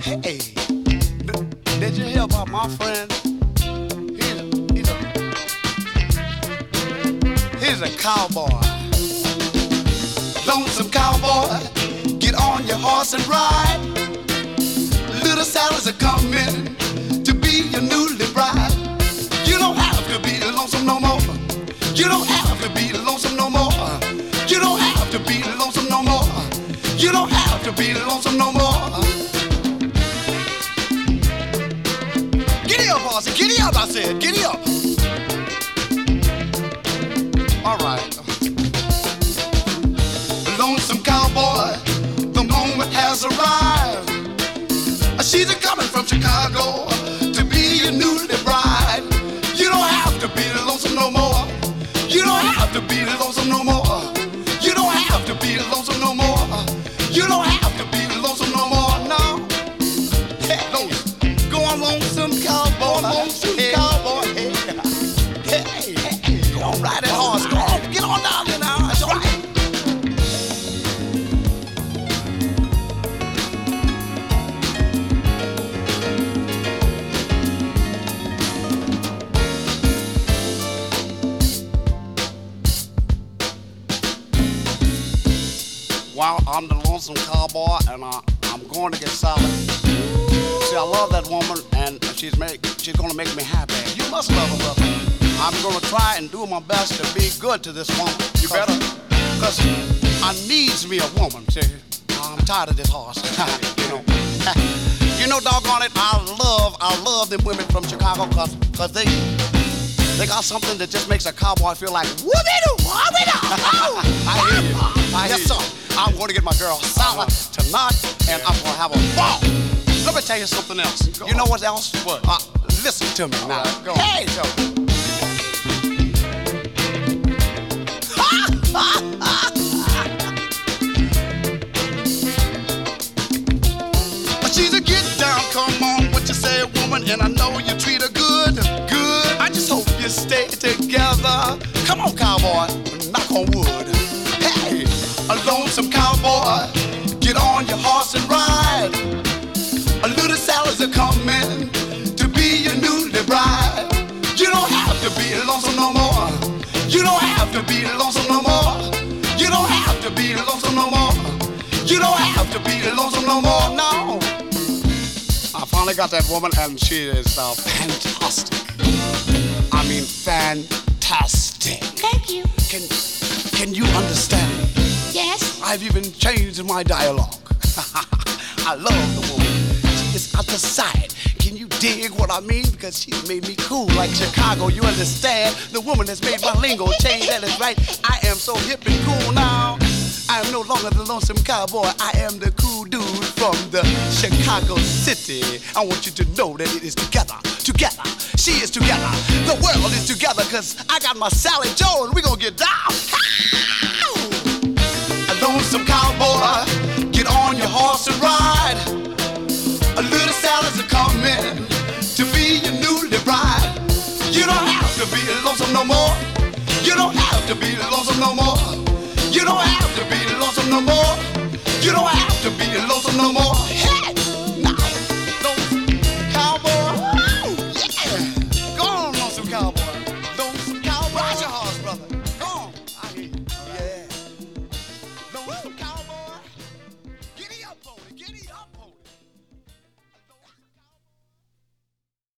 Hey, did you hear about my friend? He's a, he's a, he's a cowboy. Lonesome cowboy, get on your horse and ride. Little Sally's a coming to be your newly bride. You don't have to be lonesome no more. You don't up, I said. Giddy up. All right. Lonesome cowboy, the moment has arrived. She's a coming from Chicago to be your newly bride. You don't have to be lonesome no more. You don't have to be lonesome no more. You don't have to be lonesome no more. You don't have to be lonesome no more. No. Hey, lonesome. Go on, lonesome Well, I'm the lonesome cowboy, and I, I'm going to get solid. See, I love that woman, and she's make, she's gonna make me happy. You must love her, brother. I'm gonna try and do my best to be good to this woman. You better, cause I needs me a woman. See, I'm tired of this horse. you know, you know, doggone it, I love, I love them women from Chicago, cause, cause they. They got something that just makes a cowboy feel like whoopie-doo, whoopie-doo. I'm going to get my girl Sally tonight, and I'm going to have a ball. Let me tell you something else. you know what else? What? Uh, listen to me now. go. Hey, Joe. She's a get down, come on, what you say, woman, and I know you treat her good. Good. I just hope you stay together. Come on, cowboy, knock on wood. Hey, a cowboy, get on your horse and ride. A little Sally's a coming to be your newly bride. You don't have to be lonesome no more. You don't have to be lonesome no more. You don't have to be lonesome no more. You don't have to be lonesome no more. No. I finally got that woman, and she is uh, fantastic. I mean, fantastic. Thank you. Can can you understand me? Yes. I've even changed my dialogue. I love the woman. She is out the. Can you dig what I mean? Because she's made me cool like Chicago. You understand? The woman has made my lingo change. That is right. I am so hip and cool now. I am no longer the lonesome cowboy. I am the cool dude from the Chicago city. I want you to know that it is together, together. She is together. The world is together because I got my Sally Joe and we to get down. Lonesome cowboy, get on your horse and ride. A little Sally's a coming to be your newly bride. You don't have to be lonesome no more. You don't have to be lonesome no more. You don't have to be lonesome no more.